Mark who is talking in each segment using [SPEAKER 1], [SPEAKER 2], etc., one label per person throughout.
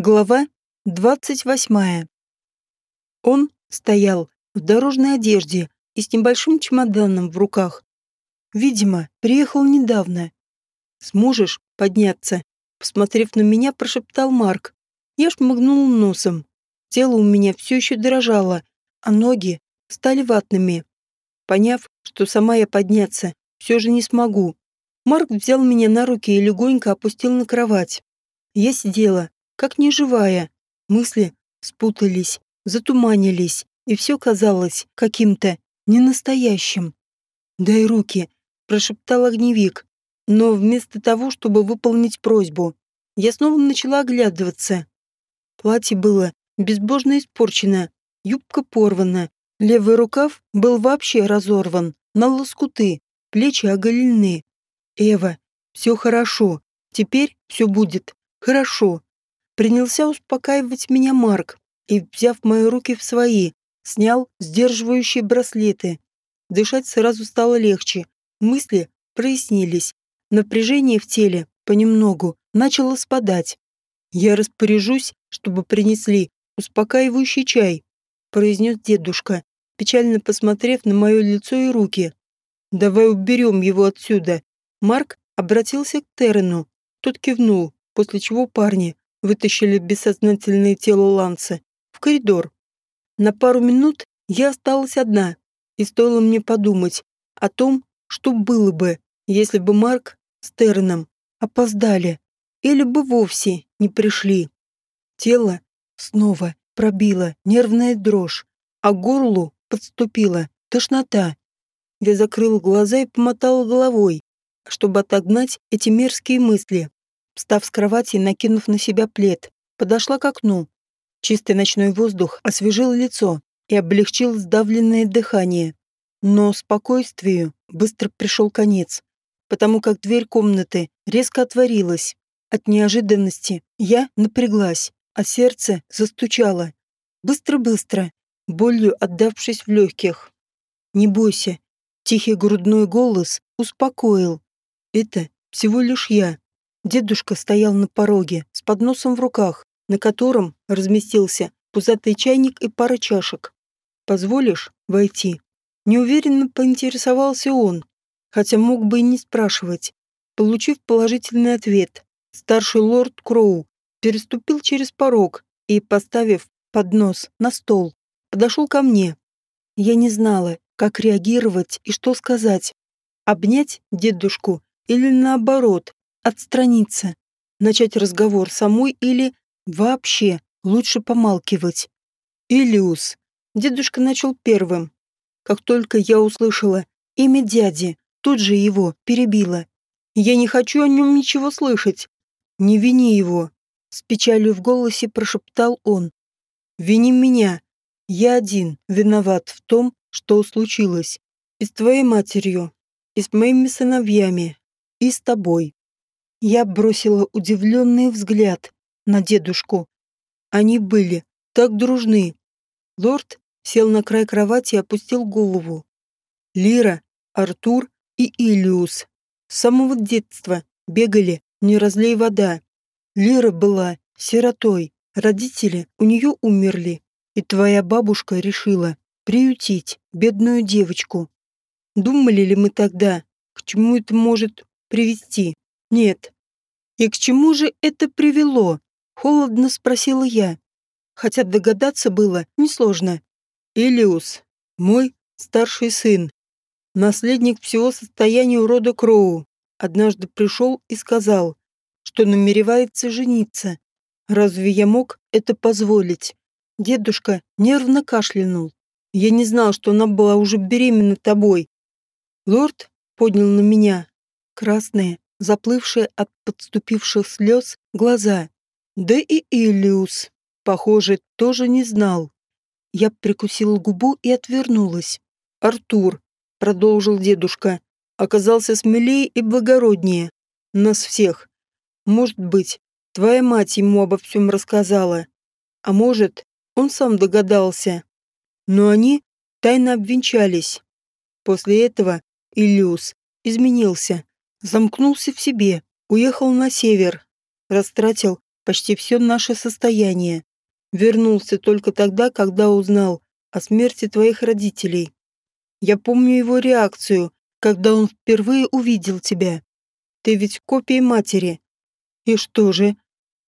[SPEAKER 1] Глава двадцать восьмая. Он стоял в дорожной одежде и с небольшим чемоданом в руках. Видимо, приехал недавно. «Сможешь подняться?» Посмотрев на меня, прошептал Марк. Я шмыгнул носом. Тело у меня все еще дрожало, а ноги стали ватными. Поняв, что сама я подняться все же не смогу, Марк взял меня на руки и легонько опустил на кровать. Я сидела, как неживая. Мысли спутались, затуманились, и все казалось каким-то ненастоящим. «Дай руки», — прошептал огневик. Но вместо того, чтобы выполнить просьбу, я снова начала оглядываться. Платье было безбожно испорчено, юбка порвана, левый рукав был вообще разорван, на лоскуты, плечи оголены. «Эва, все хорошо, теперь все будет хорошо», Принялся успокаивать меня Марк и, взяв мои руки в свои, снял сдерживающие браслеты. Дышать сразу стало легче, мысли прояснились. Напряжение в теле понемногу начало спадать. «Я распоряжусь, чтобы принесли успокаивающий чай», произнес дедушка, печально посмотрев на мое лицо и руки. «Давай уберем его отсюда». Марк обратился к Терену. Тот кивнул, после чего парни вытащили бессознательное тело Ланса в коридор. На пару минут я осталась одна, и стоило мне подумать о том, что было бы, если бы Марк с Терном опоздали или бы вовсе не пришли. Тело снова пробило нервная дрожь, а горлу подступила тошнота. Я закрыла глаза и помотала головой, чтобы отогнать эти мерзкие мысли. Встав с кровати и накинув на себя плед, подошла к окну. Чистый ночной воздух освежил лицо и облегчил сдавленное дыхание. Но спокойствию быстро пришел конец, потому как дверь комнаты резко отворилась. От неожиданности я напряглась, а сердце застучало. Быстро-быстро, болью отдавшись в легких. «Не бойся», — тихий грудной голос успокоил. «Это всего лишь я. Дедушка стоял на пороге с подносом в руках, на котором разместился пузатый чайник и пара чашек. «Позволишь войти?» Неуверенно поинтересовался он, хотя мог бы и не спрашивать. Получив положительный ответ, старший лорд Кроу переступил через порог и, поставив поднос на стол, подошел ко мне. Я не знала, как реагировать и что сказать. Обнять дедушку или наоборот, отстраниться, начать разговор самой или вообще лучше помалкивать. Илиус. Дедушка начал первым. Как только я услышала имя дяди, тут же его перебила. Я не хочу о нем ничего слышать. Не вини его. С печалью в голосе прошептал он. Вини меня. Я один виноват в том, что случилось. И с твоей матерью, и с моими сыновьями, и с тобой. Я бросила удивленный взгляд на дедушку. Они были так дружны. Лорд сел на край кровати и опустил голову. Лира, Артур и Илиус с самого детства бегали «Не разлей вода». Лира была сиротой, родители у нее умерли, и твоя бабушка решила приютить бедную девочку. Думали ли мы тогда, к чему это может привести? Нет. И к чему же это привело? Холодно спросила я. Хотя догадаться было несложно. Илиус, мой старший сын, наследник всего состояния рода Кроу, однажды пришел и сказал, что намеревается жениться. Разве я мог это позволить? Дедушка нервно кашлянул. Я не знал, что она была уже беременна тобой. Лорд поднял на меня красные, заплывшие от подступивших слез глаза. Да и Илиус, похоже, тоже не знал. Я прикусила губу и отвернулась. «Артур», — продолжил дедушка, — оказался смелее и благороднее. Нас всех. Может быть, твоя мать ему обо всем рассказала. А может, он сам догадался. Но они тайно обвенчались. После этого Илиус изменился замкнулся в себе, уехал на север, растратил почти все наше состояние. Вернулся только тогда, когда узнал о смерти твоих родителей. Я помню его реакцию, когда он впервые увидел тебя. Ты ведь копия матери. И что же?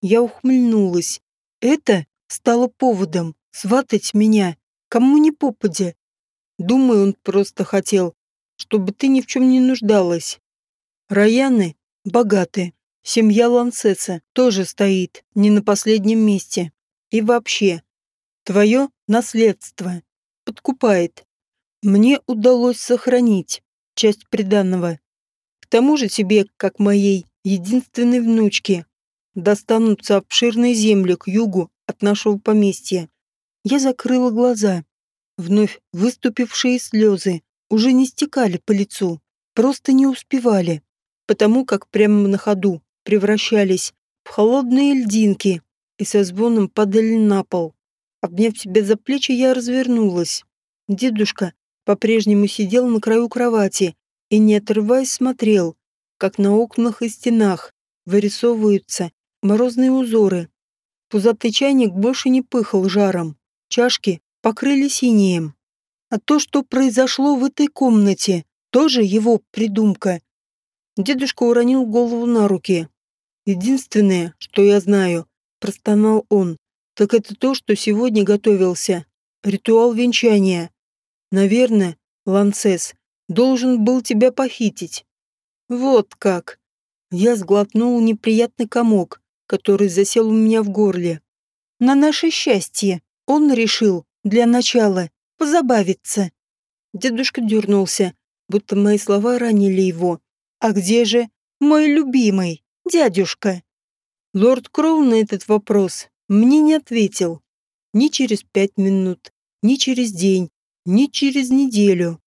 [SPEAKER 1] Я ухмыльнулась. Это стало поводом сватать меня, кому ни попадя. Думаю, он просто хотел, чтобы ты ни в чем не нуждалась. Раяны богаты. Семья Ланцеса тоже стоит не на последнем месте. И вообще, твое наследство подкупает. Мне удалось сохранить часть приданного. К тому же тебе, как моей единственной внучке, достанутся обширные земли к югу от нашего поместья. Я закрыла глаза. Вновь выступившие слезы уже не стекали по лицу, просто не успевали, потому как прямо на ходу превращались в холодные льдинки и со звоном падали на пол. Обняв себя за плечи, я развернулась. Дедушка по-прежнему сидел на краю кровати и, не отрываясь, смотрел, как на окнах и стенах вырисовываются морозные узоры. Пузатый чайник больше не пыхал жаром. Чашки покрыли синим. А то, что произошло в этой комнате, тоже его придумка. Дедушка уронил голову на руки. Единственное, что я знаю, простонал он, так это то, что сегодня готовился. Ритуал венчания. Наверное, Ланцес должен был тебя похитить. Вот как. Я сглотнул неприятный комок, который засел у меня в горле. На наше счастье он решил для начала позабавиться. Дедушка дернулся, будто мои слова ранили его. А где же мой любимый дядюшка? Лорд Кроу на этот вопрос мне не ответил. Ни через пять минут, ни через день, ни через неделю.